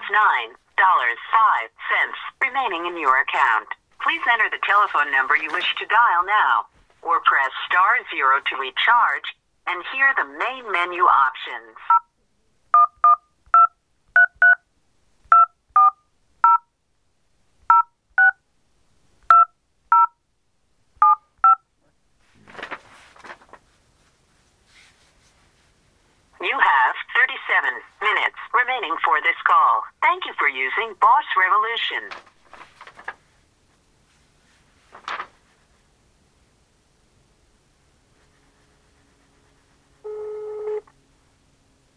have $9.05 remaining in your account. Please enter the telephone number you wish to dial now, or press star zero to recharge and hear the main menu options. You have 37 minutes remaining for this call. Thank you for using Boss Revolution.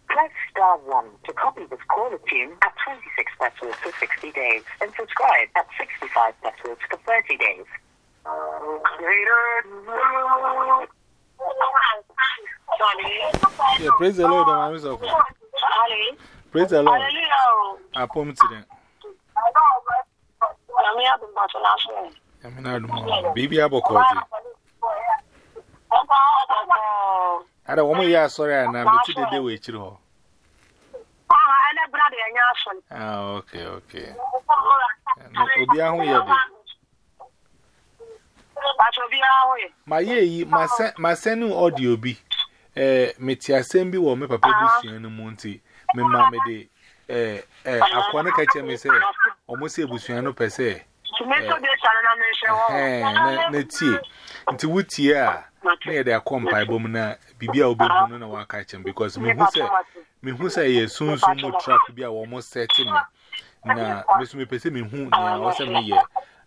Press star 1 to copy this caller tune at 26 pesos for 60 days and subscribe at 65 pesos for 30 days. Yeah, praise the Lord, I'm so Praise the Lord. I promise you that. I'm not baby. I'm not I don't want to sorry, and I'm not the day with you. Ah, okay, okay. Obi ahụ ya dị. Ma ya eyi, ma senu ọdị obi. Eh, meti asem bi wọ me papa busu ya n'umu ntị. me mammy de eh, eh, a corner catcher me say, almost a busiano per ne ne tie. nti wutie a na yɛ de akɔ mpaebɔ mu na biribi a wobɛhu no na woaka kyɛm because mehu sɛ mehu sɛ ɛyɛ sunsum mu track bi a wɔmo sɛte me na me so mepɛ sɛ mehu nea wɔ sɛ meyɛ.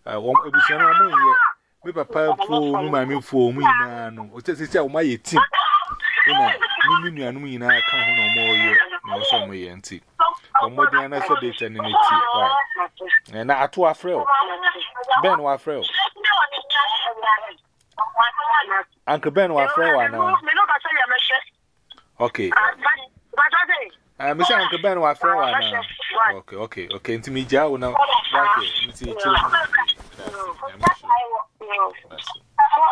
Ah, abusua no ɔmonyɛ me papa fo me maame fo mu nyinaa no ɔkyɛ sɛ sɛ a wɔmayɛ tim na me me nuanom nyinaa ka ho na ɔmɔɔyɛ na so mo ye nti. Omo dia na so data ni ni ti. Why? Na ato afrel. Ben wa afrel. Uncle Ben wa afrel wa na. Okay. Me say Uncle Ben wa afrel wa na. Okay, okay, okay. Nti mi ja wo na. Okay, nti chill.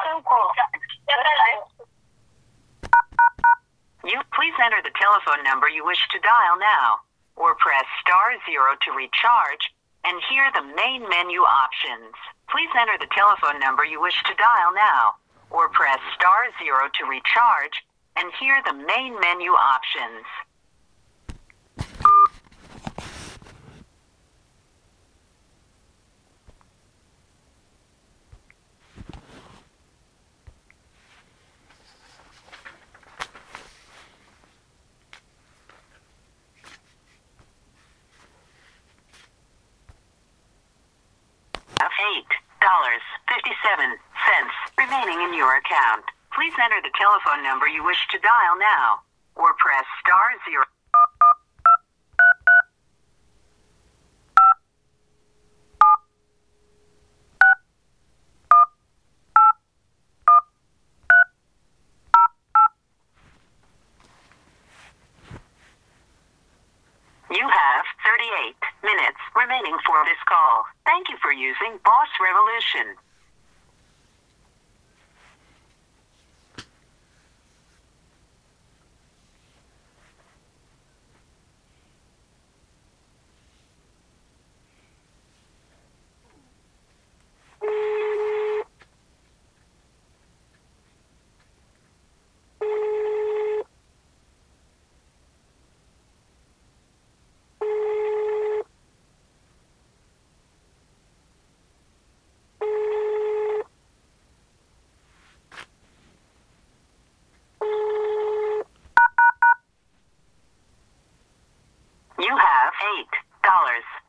You telephone number you wish to dial now, or press star zero to recharge and hear the main menu options. Please enter the telephone number you wish to dial now, or press star zero to recharge and hear the main menu options. Have eight dollars fifty-seven cents remaining in your account. Please enter the telephone number you wish to dial now, or press star zero. You have 38 minutes remaining for this call. Thank you for using Boss Revolution.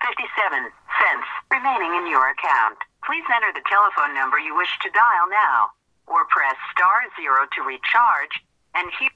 $8.57 remaining in your account. Please enter the telephone number you wish to dial now, or press star zero to recharge and hear.